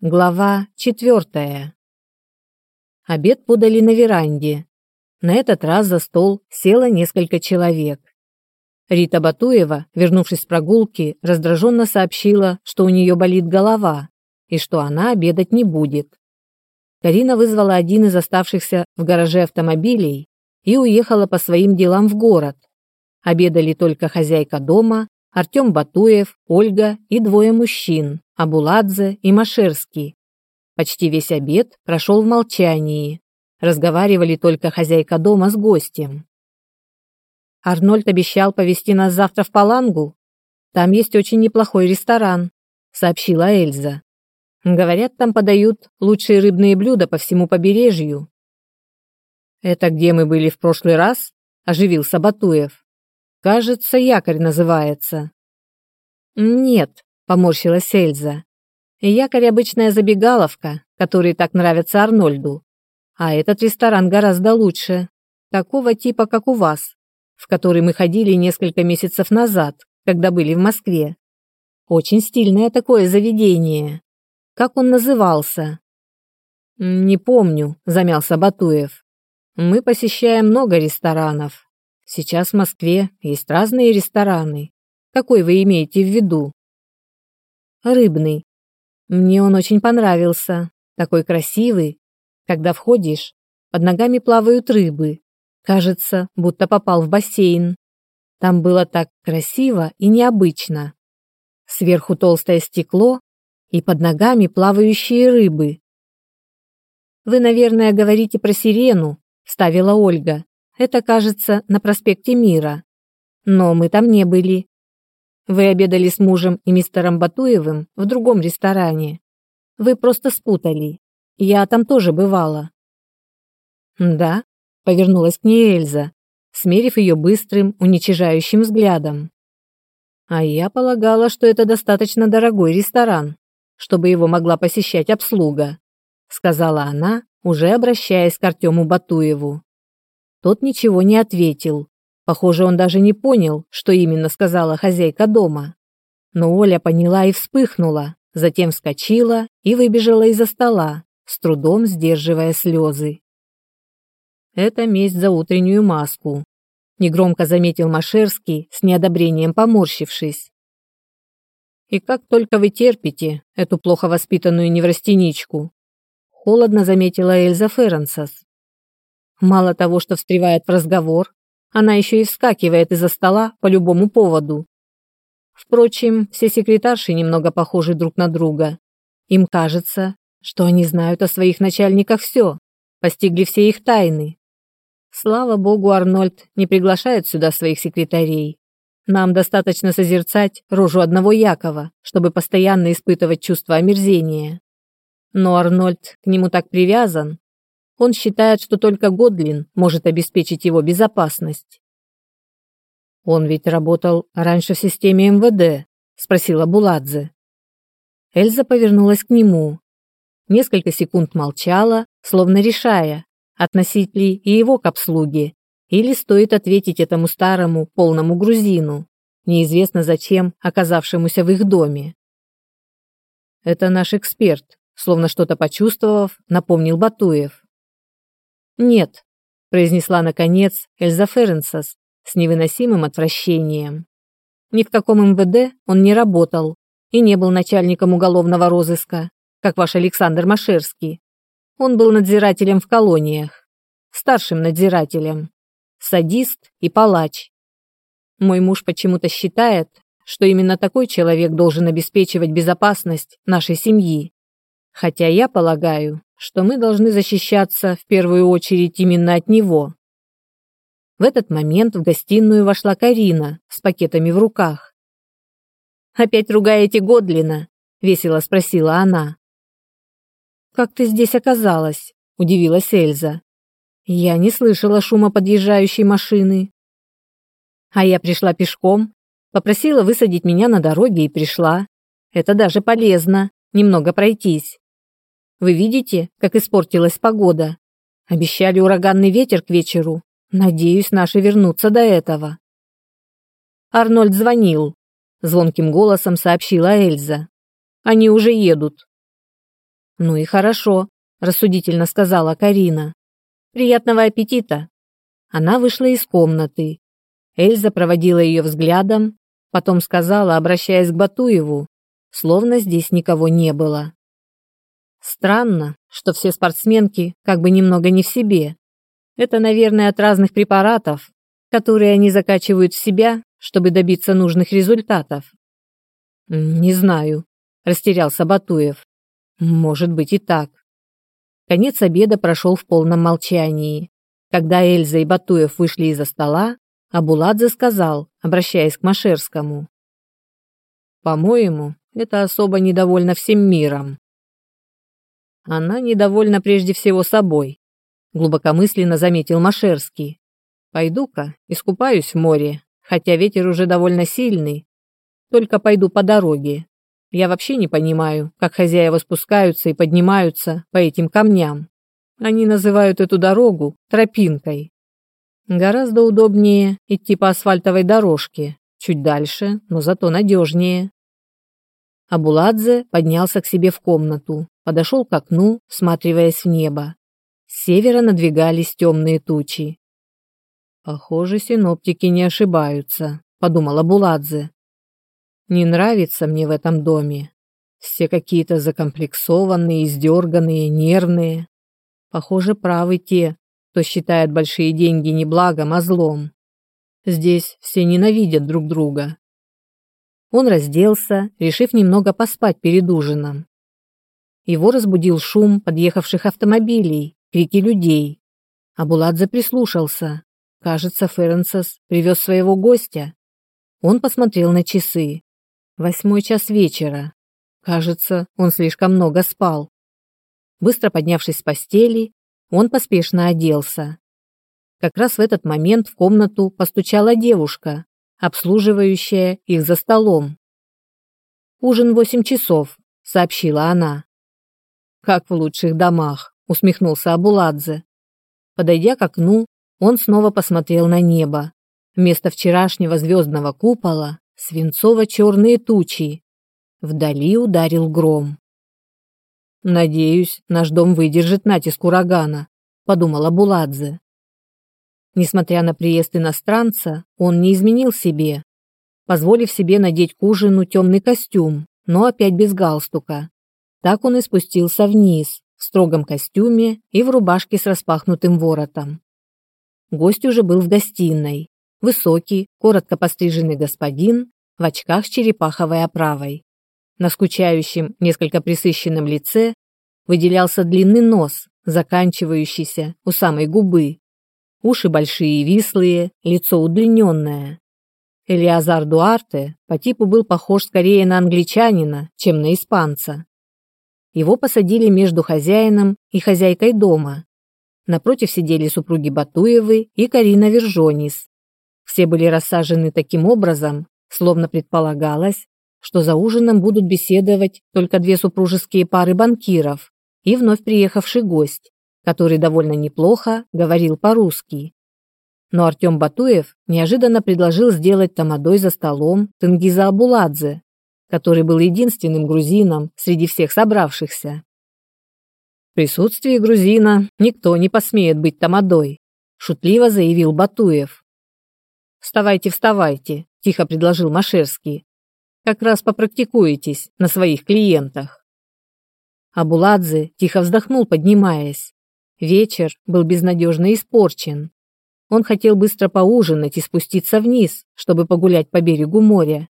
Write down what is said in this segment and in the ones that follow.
Глава четвертая. Обед подали на веранде. На этот раз за стол село несколько человек. Рита Батуева, вернувшись с прогулки, раздраженно сообщила, что у нее болит голова и что она обедать не будет. Карина вызвала один из оставшихся в гараже автомобилей и уехала по своим делам в город. Обедали только хозяйка дома, Артем Батуев, Ольга и двое мужчин, Абуладзе и Машерский. Почти весь обед прошел в молчании. Разговаривали только хозяйка дома с гостем. Арнольд обещал повезти нас завтра в Палангу. Там есть очень неплохой ресторан, сообщила Эльза. Говорят, там подают лучшие рыбные блюда по всему побережью. Это где мы были в прошлый раз? оживился Батуев. Кажется, якорь называется. Нет, поморщилась Эльза. Якорь обычная забегаловка, которые так нравятся Арнольду. А этот ресторан гораздо лучше. Такого типа, как у вас, в который мы ходили несколько месяцев назад, когда были в Москве. Очень стильное такое заведение. Как он назывался? Не помню, замялся Батуев. Мы посещаем много ресторанов, Сейчас в Москве есть разные рестораны. Какой вы имеете в виду? Рыбный. Мне он очень понравился. Такой красивый. Когда входишь, под ногами плавают рыбы. Кажется, будто попал в бассейн. Там было так красиво и необычно. Сверху толстое стекло и под ногами плавающие рыбы. Вы, наверное, говорите про сирену, вставила Ольга. Это, кажется, на проспекте Мира. Но мы там не были. Вы обедали с мужем и мистером Батуевым в другом ресторане. Вы просто спутали. Я там тоже бывала. Да, повернулась к ней Эльза, смерив ее быстрым, уничижающим взглядом. А я полагала, что это достаточно дорогой ресторан, чтобы его могла посещать обслуга, сказала она, уже обращаясь к Артему Батуеву. Тот ничего не ответил. Похоже, он даже не понял, что именно сказала хозяйка дома. Но Оля поняла и вспыхнула, затем вскочила и выбежала из-за стола, с трудом сдерживая слезы. Это месть за утреннюю маску, негромко заметил Машерский, с неодобрением поморщившись. И как только вы терпите эту плохо воспитанную неврастеничку, холодно заметила Эльза Ференсас. Мало того, что встревает в разговор, она еще и вскакивает из-за стола по любому поводу. Впрочем, все секретарши немного похожи друг на друга. Им кажется, что они знают о своих начальниках все, постигли все их тайны. Слава богу, Арнольд не приглашает сюда своих секретарей. Нам достаточно созерцать рожу одного Якова, чтобы постоянно испытывать чувство омерзения. Но Арнольд к нему так привязан, он считает, что только Годлин может обеспечить его безопасность. Он ведь работал раньше в системе МВД, спросила Буладзе. Эльза повернулась к нему. Несколько секунд молчала, словно решая, относить ли и его к обслуге, или стоит ответить этому старому, полному грузину, неизвестно зачем оказавшемуся в их доме. Это наш эксперт, словно что-то почувствовав, напомнил Батуев. «Нет», – произнесла наконец Эльза Ференсас с невыносимым отвращением. Ни в каком МВД он не работал и не был начальником уголовного розыска, как ваш Александр Машерский. Он был надзирателем в колониях, старшим надзирателем, садист и палач. Мой муж почему-то считает, что именно такой человек должен обеспечивать безопасность нашей семьи. Хотя я полагаю, что мы должны защищаться в первую очередь именно от него. В этот момент в гостиную вошла Карина с пакетами в руках. «Опять ругаете Годлина?» – весело спросила она. «Как ты здесь оказалась?» – удивилась Эльза. «Я не слышала шума подъезжающей машины». «А я пришла пешком, попросила высадить меня на дороге и пришла. Это даже полезно, немного пройтись. Вы видите, как испортилась погода? Обещали ураганный ветер к вечеру. Надеюсь, наши вернутся до этого. Арнольд звонил. Звонким голосом сообщила Эльза. Они уже едут. Ну и хорошо, рассудительно сказала Карина. Приятного аппетита. Она вышла из комнаты. Эльза проводила ее взглядом, потом сказала, обращаясь к Батуеву, словно здесь никого не было. Странно, что все спортсменки как бы немного не в себе. Это, наверное, от разных препаратов, которые они закачивают в себя, чтобы добиться нужных результатов. Не знаю, растерялся Батуев. Может быть и так. Конец обеда прошел в полном молчании. Когда Эльза и Батуев вышли из-за стола, Абуладзе сказал, обращаясь к Машерскому. «По-моему, это особо недовольна всем миром». «Она недовольна прежде всего собой», — глубокомысленно заметил Машерский. «Пойду-ка, искупаюсь в море, хотя ветер уже довольно сильный. Только пойду по дороге. Я вообще не понимаю, как хозяева спускаются и поднимаются по этим камням. Они называют эту дорогу тропинкой. Гораздо удобнее идти по асфальтовой дорожке, чуть дальше, но зато надежнее. Абуладзе поднялся к себе в комнату, подошел к окну, всматриваясь в небо. С севера надвигались темные тучи. «Похоже, синоптики не ошибаются», — подумал Абуладзе. «Не нравится мне в этом доме. Все какие-то закомплексованные, издерганные, нервные. Похоже, правы те, кто считает большие деньги не благом, а злом. Здесь все ненавидят друг друга. Он разделся, решив немного поспать перед ужином. Его разбудил шум подъехавших автомобилей, крики людей. Абуладзе прислушался. Кажется, Ференсес привез своего гостя. Он посмотрел на часы. Восьмой час вечера. Кажется, он слишком много спал. Быстро поднявшись с постели, он поспешно оделся. Как раз в этот момент в комнату постучала девушка, обслуживающая их за столом. «Ужин восемь часов», — сообщила она. «Как в лучших домах», — усмехнулся Абуладзе. Подойдя к окну, он снова посмотрел на небо. Вместо вчерашнего звездного купола свинцово-черные тучи. Вдали ударил гром. «Надеюсь, наш дом выдержит натиск урагана», — подумала Буладзе. Несмотря на приезд иностранца, он не изменил себе, позволив себе надеть к ужину темный костюм, но опять без галстука. Так он и спустился вниз, в строгом костюме и в рубашке с распахнутым воротом. Гость уже был в гостиной. Высокий, коротко постриженный господин в очках с черепаховой оправой. На скучающем, несколько присыщенном лице выделялся длинный нос, заканчивающийся у самой губы. Уши большие и вислые, лицо удлиненное. Элиазар Дуарте по типу был похож скорее на англичанина, чем на испанца. Его посадили между хозяином и хозяйкой дома. Напротив сидели супруги Батуевы и Карина Вержонис. Все были рассажены таким образом, словно предполагалось, что за ужином будут беседовать только две супружеские пары банкиров и вновь приехавший гость, который довольно неплохо говорил по-русски. Но Артем Батуев неожиданно предложил сделать тамадой за столом Тенгиза Абуладзе, который был единственным грузином среди всех собравшихся. В присутствии грузина никто не посмеет быть тамадой, шутливо заявил Батуев. «Вставайте, вставайте», – тихо предложил Машерский. Как раз попрактикуетесь на своих клиентах. Абуладзе тихо вздохнул, поднимаясь. Вечер был безнадежно испорчен. Он хотел быстро поужинать и спуститься вниз, чтобы погулять по берегу моря.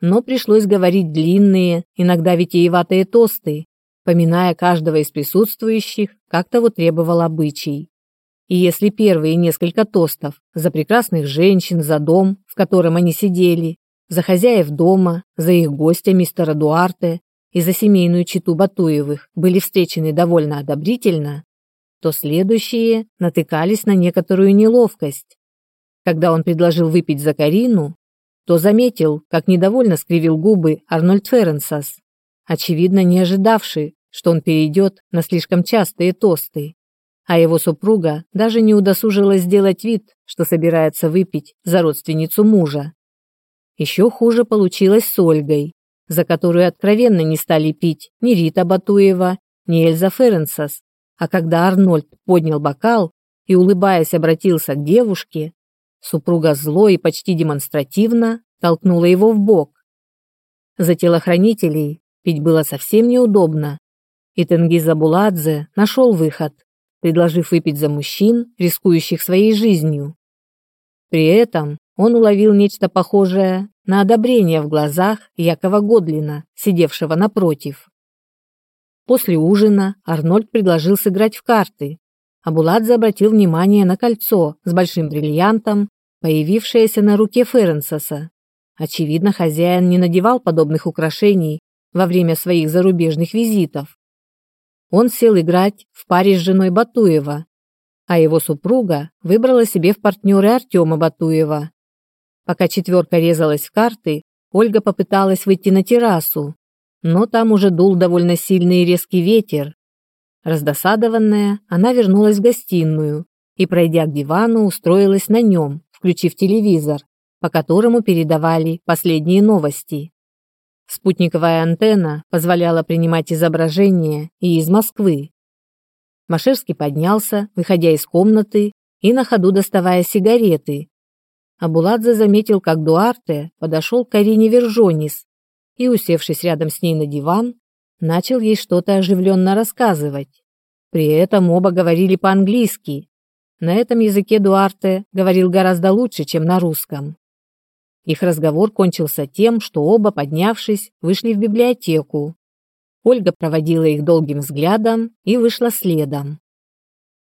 Но пришлось говорить длинные, иногда витиеватые тосты, поминая каждого из присутствующих, как того требовал обычай. И если первые несколько тостов за прекрасных женщин, за дом, в котором они сидели, за хозяев дома, за их гостя мистера Дуарте и за семейную читу Батуевых были встречены довольно одобрительно, то следующие натыкались на некоторую неловкость. Когда он предложил выпить за Карину, то заметил, как недовольно скривил губы Арнольд Ференсас, очевидно не ожидавший, что он перейдет на слишком частые тосты, а его супруга даже не удосужилась сделать вид, что собирается выпить за родственницу мужа. Еще хуже получилось с Ольгой, за которую откровенно не стали пить ни Рита Батуева, не Эльза Ференсас, а когда Арнольд поднял бокал и, улыбаясь, обратился к девушке, супруга зло и почти демонстративно толкнула его в бок. За телохранителей пить было совсем неудобно, и Тенгиза Буладзе нашел выход, предложив выпить за мужчин, рискующих своей жизнью. При этом он уловил нечто похожее на одобрение в глазах Якова Годлина, сидевшего напротив. После ужина Арнольд предложил сыграть в карты, а Буладзе обратил внимание на кольцо с большим бриллиантом, появившееся на руке Ференсоса. Очевидно, хозяин не надевал подобных украшений во время своих зарубежных визитов. Он сел играть в паре с женой Батуева, а его супруга выбрала себе в партнеры Артема Батуева. Пока четверка резалась в карты, Ольга попыталась выйти на террасу, но там уже дул довольно сильный и резкий ветер. Раздосадованная, она вернулась в гостиную и, пройдя к дивану, устроилась на нем, включив телевизор, по которому передавали последние новости. Спутниковая антенна позволяла принимать изображения и из Москвы. Машерский поднялся, выходя из комнаты и на ходу доставая сигареты. Абуладзе заметил, как Дуарте подошел к Карине Вержонис и, усевшись рядом с ней на диван, начал ей что-то оживленно рассказывать. При этом оба говорили по-английски. На этом языке Дуарте говорил гораздо лучше, чем на русском. Их разговор кончился тем, что оба, поднявшись, вышли в библиотеку. Ольга проводила их долгим взглядом и вышла следом.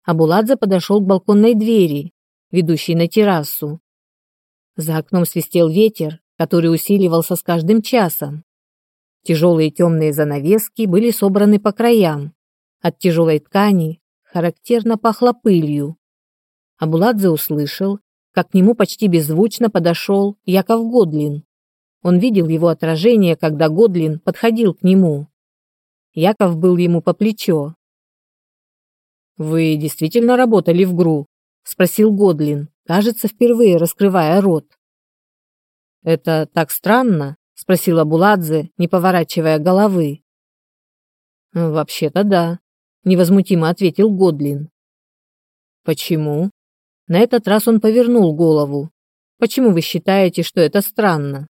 Абуладзе подошел к балконной двери, ведущей на террасу. За окном свистел ветер, который усиливался с каждым часом. Тяжелые темные занавески были собраны по краям. От тяжелой ткани характерно пахло пылью. Абуладзе услышал, как к нему почти беззвучно подошел Яков Годлин. Он видел его отражение, когда Годлин подходил к нему. Яков был ему по плечо. «Вы действительно работали в ГРУ?» – спросил Годлин, кажется, впервые раскрывая рот. «Это так странно?» – спросила Буладзе, не поворачивая головы. «Вообще-то да», – невозмутимо ответил Годлин. «Почему?» На этот раз он повернул голову. Почему вы считаете, что это странно?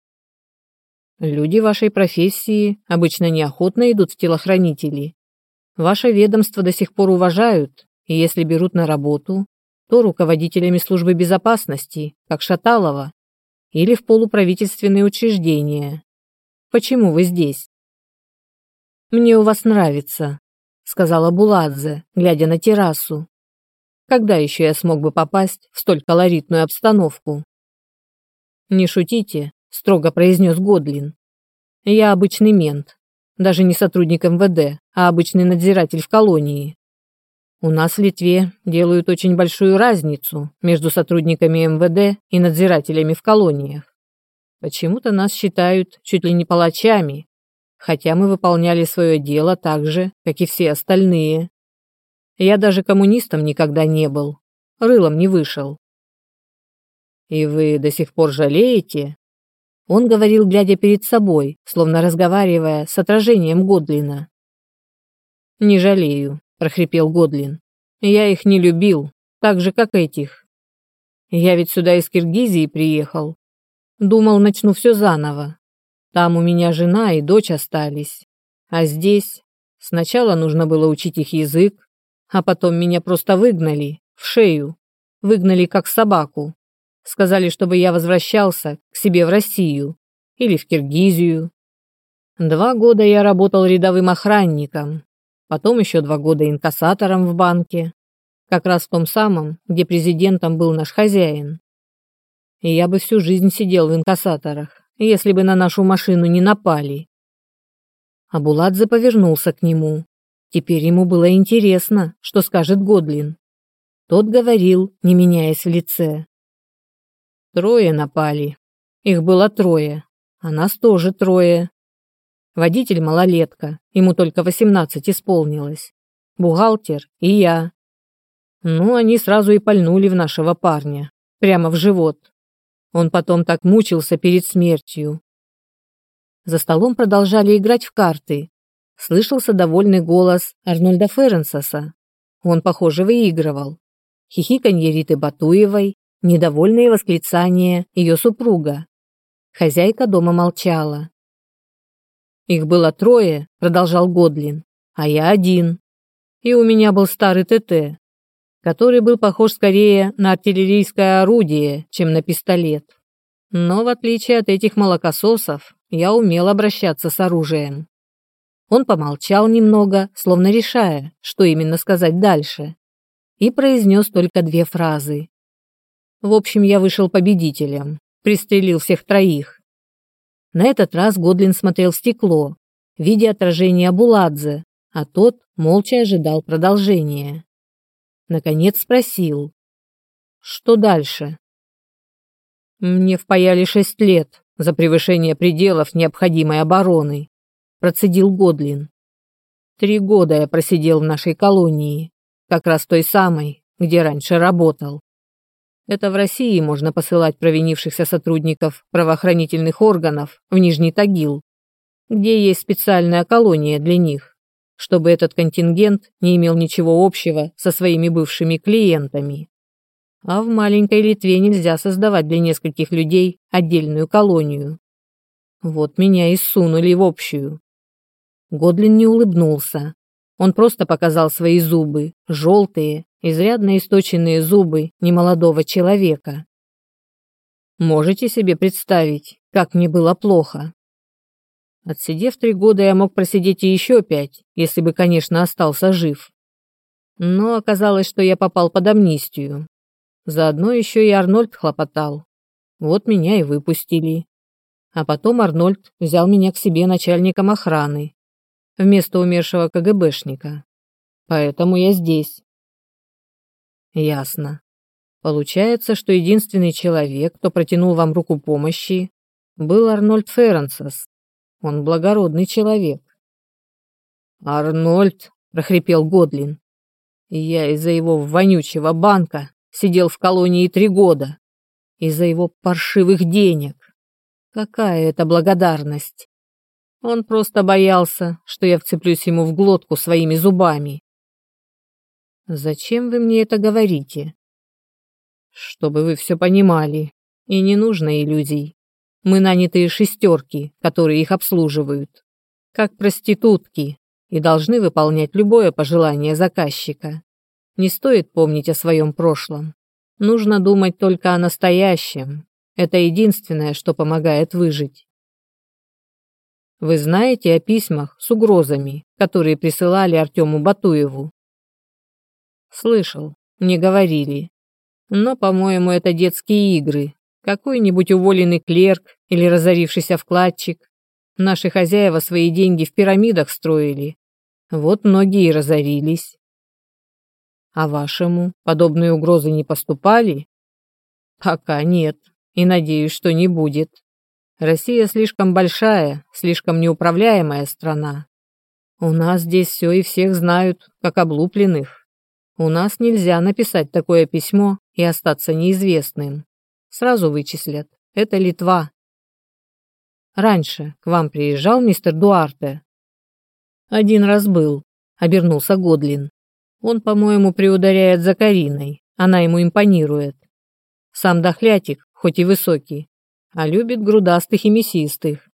Люди вашей профессии обычно неохотно идут в телохранители. Ваше ведомство до сих пор уважают, и если берут на работу, то руководителями службы безопасности, как Шаталова, или в полуправительственные учреждения. Почему вы здесь? Мне у вас нравится, сказала Буладзе, глядя на террасу. Когда еще я смог бы попасть в столь колоритную обстановку? Не шутите, строго произнес Годлин. Я обычный мент, даже не сотрудник МВД, а обычный надзиратель в колонии. У нас в Литве делают очень большую разницу между сотрудниками МВД и надзирателями в колониях. Почему-то нас считают чуть ли не палачами, хотя мы выполняли свое дело так же, как и все остальные. Я даже коммунистом никогда не был, рылом не вышел. И вы до сих пор жалеете? Он говорил, глядя перед собой, словно разговаривая с отражением Годлина. Не жалею, прохрипел Годлин. Я их не любил, так же как этих. Я ведь сюда из Киргизии приехал. Думал, начну все заново. Там у меня жена и дочь остались. А здесь сначала нужно было учить их язык, а потом меня просто выгнали, в шею. Выгнали как собаку. Сказали, чтобы я возвращался к себе в Россию или в Киргизию. Два года я работал рядовым охранником, потом еще два года инкассатором в банке, как раз в том самом, где президентом был наш хозяин. И я бы всю жизнь сидел в инкассаторах, если бы на нашу машину не напали. Абуладзе повернулся к нему, Теперь ему было интересно, что скажет Годлин. Тот говорил, не меняясь в лице. Трое напали. Их было трое, а нас тоже трое. Водитель малолетка, ему только восемнадцать исполнилось. Бухгалтер и я. Ну, они сразу и пальнули в нашего парня, прямо в живот. Он потом так мучился перед смертью. За столом продолжали играть в карты, слышался довольный голос Арнольда Ференсоса. Он, похоже, выигрывал. Хихиканье Риты Батуевой, недовольные восклицания ее супруга. Хозяйка дома молчала. «Их было трое», — продолжал Годлин, — «а я один. И у меня был старый ТТ, который был похож скорее на артиллерийское орудие, чем на пистолет. Но в отличие от этих молокососов, я умел обращаться с оружием. Он помолчал немного, словно решая, что именно сказать дальше, и произнес только две фразы. В общем, я вышел победителем, пристрелил всех троих. На этот раз Годлин смотрел в стекло, видя отражение Буладзе, а тот молча ожидал продолжения. Наконец спросил. «Что дальше?» «Мне впаяли шесть лет за превышение пределов необходимой обороны», процедил Годлин. «Три года я просидел в нашей колонии, как раз той самой, где раньше работал. Это в России можно посылать провинившихся сотрудников правоохранительных органов в Нижний Тагил, где есть специальная колония для них чтобы этот контингент не имел ничего общего со своими бывшими клиентами. А в маленькой Литве нельзя создавать для нескольких людей отдельную колонию. Вот меня и сунули в общую. Годлин не улыбнулся. Он просто показал свои зубы, желтые, изрядно источенные зубы немолодого человека. Можете себе представить, как мне было плохо? Отсидев три года, я мог просидеть и еще пять, если бы, конечно, остался жив. Но оказалось, что я попал под амнистию. Заодно еще и Арнольд хлопотал. Вот меня и выпустили. А потом Арнольд взял меня к себе начальником охраны, вместо умершего КГБшника. Поэтому я здесь. Ясно. Получается, что единственный человек, кто протянул вам руку помощи, был Арнольд Ференсес, он благородный человек. Арнольд, прохрипел Годлин. Я из-за его вонючего банка сидел в колонии три года. Из-за его паршивых денег. Какая это благодарность? Он просто боялся, что я вцеплюсь ему в глотку своими зубами. Зачем вы мне это говорите? Чтобы вы все понимали. И не нужно иллюзий. Мы нанятые шестерки, которые их обслуживают. Как проститутки, и должны выполнять любое пожелание заказчика. Не стоит помнить о своем прошлом. Нужно думать только о настоящем. Это единственное, что помогает выжить. Вы знаете о письмах с угрозами, которые присылали Артему Батуеву? Слышал, мне говорили. Но, по-моему, это детские игры, какой-нибудь уволенный клерк или разорившийся вкладчик. Наши хозяева свои деньги в пирамидах строили. Вот многие и разорились. А вашему подобные угрозы не поступали? Пока нет, и надеюсь, что не будет. Россия слишком большая, слишком неуправляемая страна. У нас здесь все и всех знают, как облупленных. У нас нельзя написать такое письмо и остаться неизвестным. Сразу вычислят. Это Литва. Раньше к вам приезжал мистер Дуарте. Один раз был, обернулся Годлин. Он, по-моему, приударяет за Кариной. Она ему импонирует. Сам дохлятик, хоть и высокий, а любит грудастых и мясистых.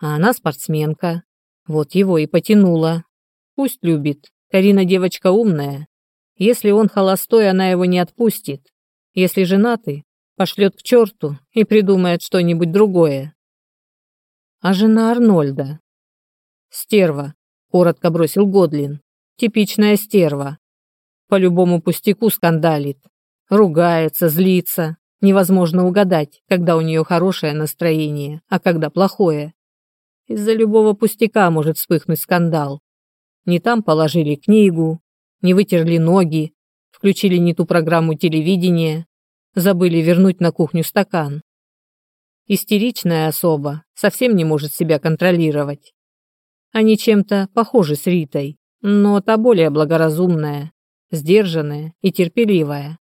А она спортсменка. Вот его и потянула. Пусть любит. Карина девочка умная. Если он холостой, она его не отпустит. Если женатый, пошлет к черту и придумает что-нибудь другое. А жена Арнольда? Стерва, коротко бросил Годлин. Типичная стерва. По любому пустяку скандалит. Ругается, злится. Невозможно угадать, когда у нее хорошее настроение, а когда плохое. Из-за любого пустяка может вспыхнуть скандал. Не там положили книгу, не вытерли ноги, включили не ту программу телевидения, Забыли вернуть на кухню стакан. Истеричная особа совсем не может себя контролировать. Они чем-то похожи с Ритой, но та более благоразумная, сдержанная и терпеливая.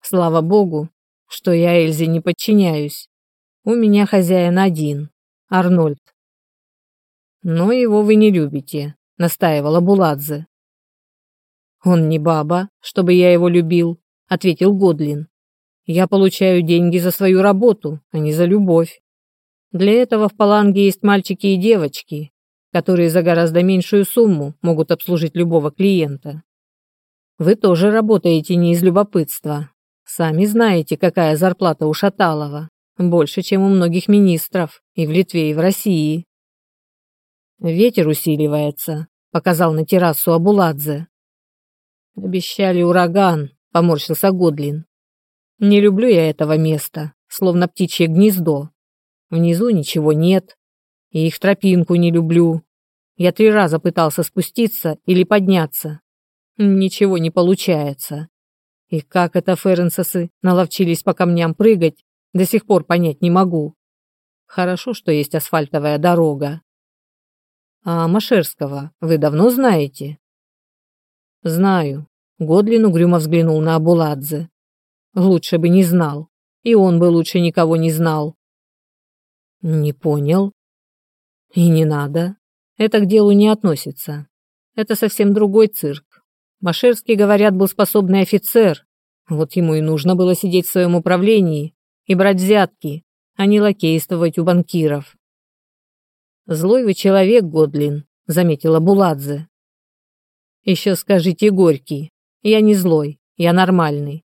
Слава богу, что я Эльзе не подчиняюсь. У меня хозяин один, Арнольд. Но его вы не любите, настаивала Буладзе. Он не баба, чтобы я его любил, ответил Годлин. Я получаю деньги за свою работу, а не за любовь. Для этого в Паланге есть мальчики и девочки, которые за гораздо меньшую сумму могут обслужить любого клиента. Вы тоже работаете не из любопытства. Сами знаете, какая зарплата у Шаталова. Больше, чем у многих министров и в Литве, и в России. Ветер усиливается, показал на террасу Абуладзе. Обещали ураган, поморщился Годлин. Не люблю я этого места, словно птичье гнездо. Внизу ничего нет, и их тропинку не люблю. Я три раза пытался спуститься или подняться. Ничего не получается. И как это ференсосы наловчились по камням прыгать, до сих пор понять не могу. Хорошо, что есть асфальтовая дорога. А Машерского вы давно знаете? Знаю. Годлин угрюмо взглянул на Абуладзе. Лучше бы не знал. И он бы лучше никого не знал. Не понял. И не надо. Это к делу не относится. Это совсем другой цирк. Машерский, говорят, был способный офицер. Вот ему и нужно было сидеть в своем управлении и брать взятки, а не лакействовать у банкиров. «Злой вы человек, Годлин», — заметила Буладзе. «Еще скажите Горький. Я не злой, я нормальный.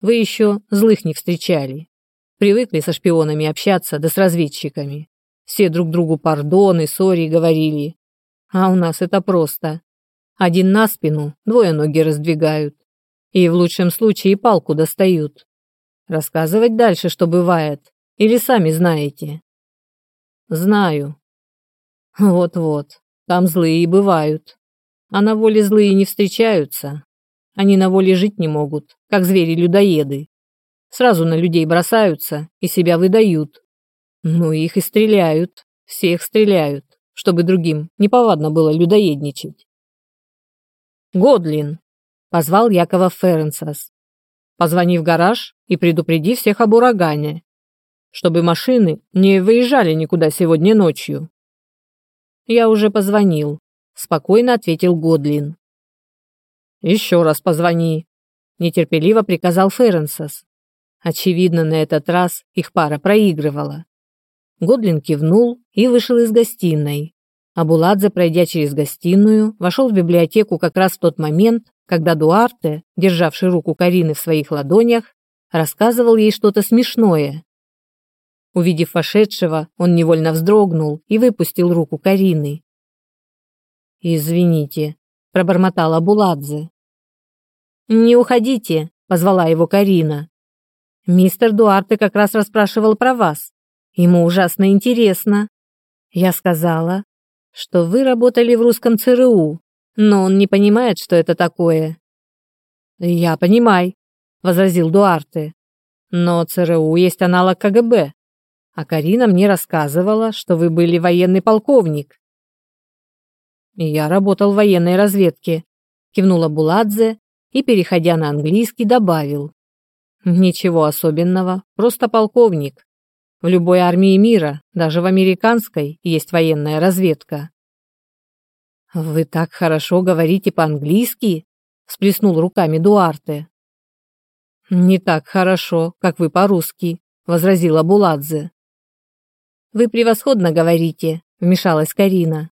Вы еще злых не встречали. Привыкли со шпионами общаться, да с разведчиками. Все друг другу пардоны, сори говорили. А у нас это просто. Один на спину, двое ноги раздвигают. И в лучшем случае палку достают. Рассказывать дальше, что бывает? Или сами знаете? Знаю. Вот-вот, там злые и бывают. А на воле злые не встречаются. Они на воле жить не могут, как звери-людоеды. Сразу на людей бросаются и себя выдают. Ну их и стреляют, всех стреляют, чтобы другим неповадно было людоедничать. «Годлин!» — позвал Якова Ференсас. «Позвони в гараж и предупреди всех об урагане, чтобы машины не выезжали никуда сегодня ночью». «Я уже позвонил», — спокойно ответил Годлин. «Еще раз позвони», — нетерпеливо приказал Ференсас. Очевидно, на этот раз их пара проигрывала. Годлин кивнул и вышел из гостиной. Абуладзе, пройдя через гостиную, вошел в библиотеку как раз в тот момент, когда Дуарте, державший руку Карины в своих ладонях, рассказывал ей что-то смешное. Увидев вошедшего, он невольно вздрогнул и выпустил руку Карины. «Извините», — пробормотала Абуладзе. «Не уходите», — позвала его Карина. «Мистер Дуарте как раз расспрашивал про вас. Ему ужасно интересно. Я сказала, что вы работали в русском ЦРУ, но он не понимает, что это такое». «Я понимаю», — возразил Дуарте. «Но ЦРУ есть аналог КГБ. А Карина мне рассказывала, что вы были военный полковник». «Я работал в военной разведке», — кивнула Буладзе и, переходя на английский, добавил. «Ничего особенного, просто полковник. В любой армии мира, даже в американской, есть военная разведка». «Вы так хорошо говорите по-английски?» – сплеснул руками Дуарте. «Не так хорошо, как вы по-русски», – возразила Буладзе. «Вы превосходно говорите», – вмешалась Карина.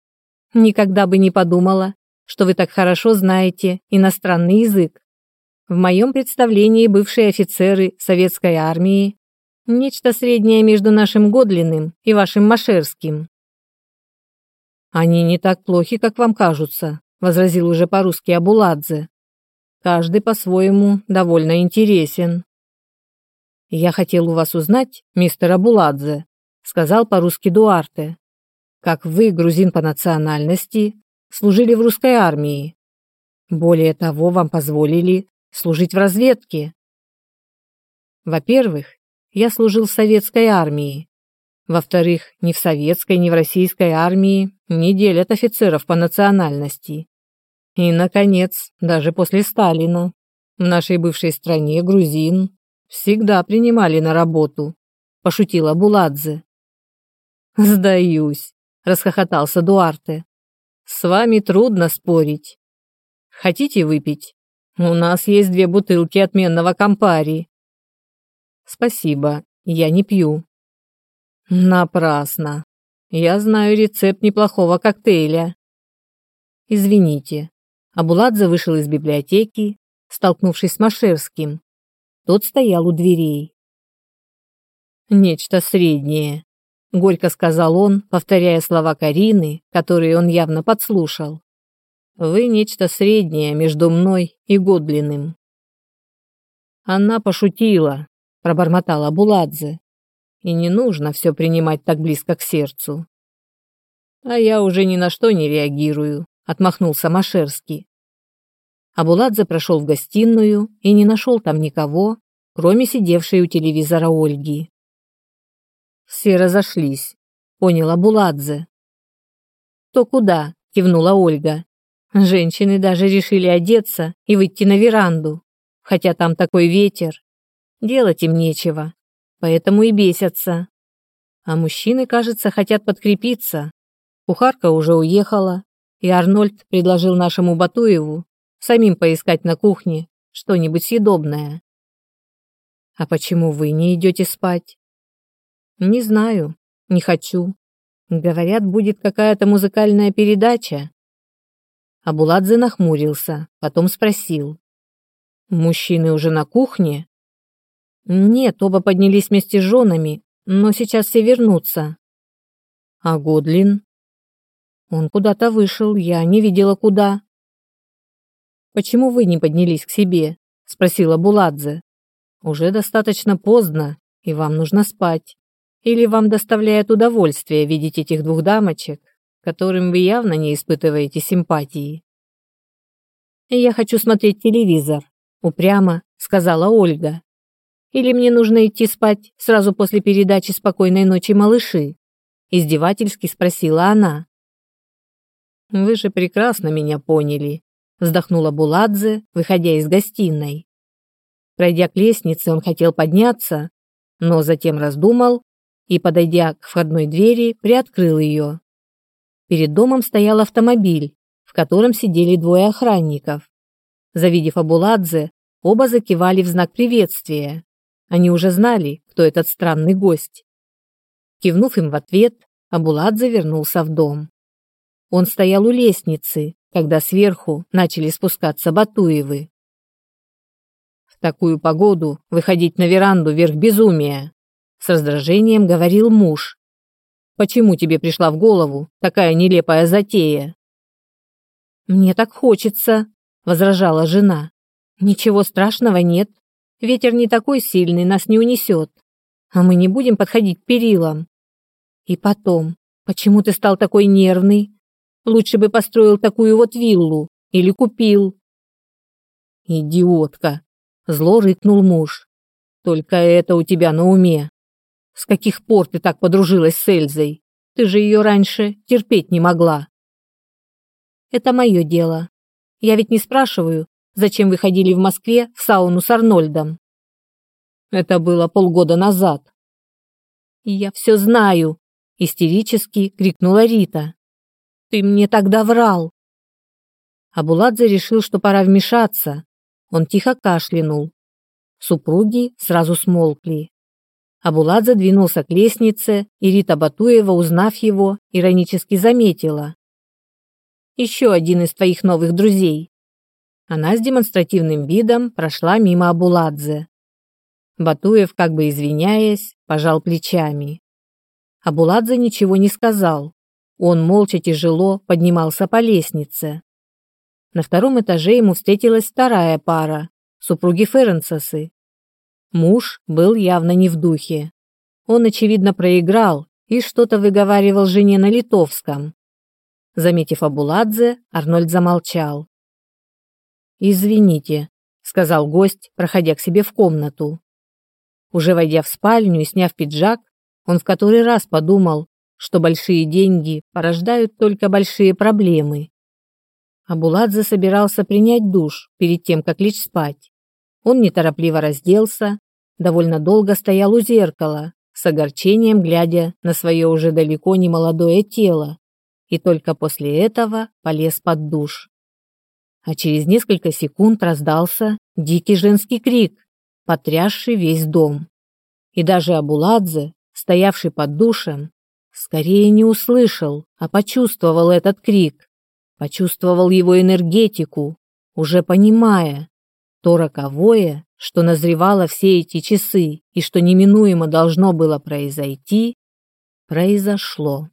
«Никогда бы не подумала, что вы так хорошо знаете иностранный язык. В моем представлении бывшие офицеры советской армии – нечто среднее между нашим Годлиным и вашим Машерским. «Они не так плохи, как вам кажутся», – возразил уже по-русски Абуладзе. «Каждый по-своему довольно интересен». «Я хотел у вас узнать, мистер Абуладзе», – сказал по-русски Дуарте, «как вы, грузин по национальности, служили в русской армии. Более того, вам позволили служить в разведке. Во-первых, я служил в советской армии. Во-вторых, ни в советской, ни в российской армии не делят офицеров по национальности. И, наконец, даже после Сталина в нашей бывшей стране грузин всегда принимали на работу, пошутила Буладзе. Сдаюсь, расхохотался Дуарте. С вами трудно спорить. Хотите выпить? У нас есть две бутылки отменного компари. Спасибо, я не пью. Напрасно. Я знаю рецепт неплохого коктейля. Извините. Абуладзе вышел из библиотеки, столкнувшись с Машерским. Тот стоял у дверей. Нечто среднее, горько сказал он, повторяя слова Карины, которые он явно подслушал. Вы нечто среднее между мной и Годлиным. Она пошутила, пробормотала Буладзе. И не нужно все принимать так близко к сердцу. А я уже ни на что не реагирую, отмахнулся Машерский. Абуладзе прошел в гостиную и не нашел там никого, кроме сидевшей у телевизора Ольги. Все разошлись, поняла Буладзе. То куда? кивнула Ольга. Женщины даже решили одеться и выйти на веранду, хотя там такой ветер. Делать им нечего, поэтому и бесятся. А мужчины, кажется, хотят подкрепиться. Кухарка уже уехала, и Арнольд предложил нашему Батуеву самим поискать на кухне что-нибудь съедобное. А почему вы не идете спать? Не знаю, не хочу. Говорят, будет какая-то музыкальная передача. Абуладзе нахмурился, потом спросил. Мужчины уже на кухне? Нет, оба поднялись вместе с женами, но сейчас все вернутся. А Годлин? Он куда-то вышел, я не видела куда. Почему вы не поднялись к себе? спросила Буладзе. Уже достаточно поздно, и вам нужно спать. Или вам доставляет удовольствие видеть этих двух дамочек, которым вы явно не испытываете симпатии? Я хочу смотреть телевизор, упрямо сказала Ольга. Или мне нужно идти спать сразу после передачи Спокойной ночи, малыши? издевательски спросила она. Вы же прекрасно меня поняли, вздохнула Буладзе, выходя из гостиной. Пройдя к лестнице, он хотел подняться, но затем раздумал и, подойдя к входной двери, приоткрыл ее. Перед домом стоял автомобиль, в котором сидели двое охранников. Завидев Абуладзе, оба закивали в знак приветствия. Они уже знали, кто этот странный гость. Кивнув им в ответ, Абуладзе вернулся в дом. Он стоял у лестницы, когда сверху начали спускаться Батуевы. В такую погоду выходить на веранду верх безумия, с раздражением говорил муж. Почему тебе пришла в голову такая нелепая затея? Мне так хочется, возражала жена. Ничего страшного нет. Ветер не такой сильный, нас не унесет. А мы не будем подходить к перилам. И потом, почему ты стал такой нервный? Лучше бы построил такую вот виллу или купил. Идиотка, зло рыкнул муж. Только это у тебя на уме. С каких пор ты так подружилась с Эльзой? Ты же ее раньше терпеть не могла. Это мое дело. Я ведь не спрашиваю, зачем вы ходили в Москве в сауну с Арнольдом. Это было полгода назад. Я все знаю, истерически крикнула Рита. Ты мне тогда врал. Абуладзе решил, что пора вмешаться. Он тихо кашлянул. Супруги сразу смолкли. Абуладзе двинулся к лестнице, и Рита Батуева, узнав его, иронически заметила. «Еще один из твоих новых друзей». Она с демонстративным видом прошла мимо Абуладзе. Батуев, как бы извиняясь, пожал плечами. Абуладзе ничего не сказал. Он молча тяжело поднимался по лестнице. На втором этаже ему встретилась вторая пара, супруги Ференсосы. Муж был явно не в духе. Он, очевидно, проиграл и что-то выговаривал жене на литовском. Заметив Абуладзе, Арнольд замолчал. «Извините», — сказал гость, проходя к себе в комнату. Уже войдя в спальню и сняв пиджак, он в который раз подумал, что большие деньги порождают только большие проблемы. Абуладзе собирался принять душ перед тем, как лечь спать. Он неторопливо разделся, довольно долго стоял у зеркала, с огорчением глядя на свое уже далеко не молодое тело. и только после этого полез под душ. А через несколько секунд раздался дикий женский крик, потрясший весь дом. И даже Абуладзе, стоявший под душем, скорее не услышал, а почувствовал этот крик, почувствовал его энергетику, уже понимая, то роковое, что назревало все эти часы и что неминуемо должно было произойти, произошло.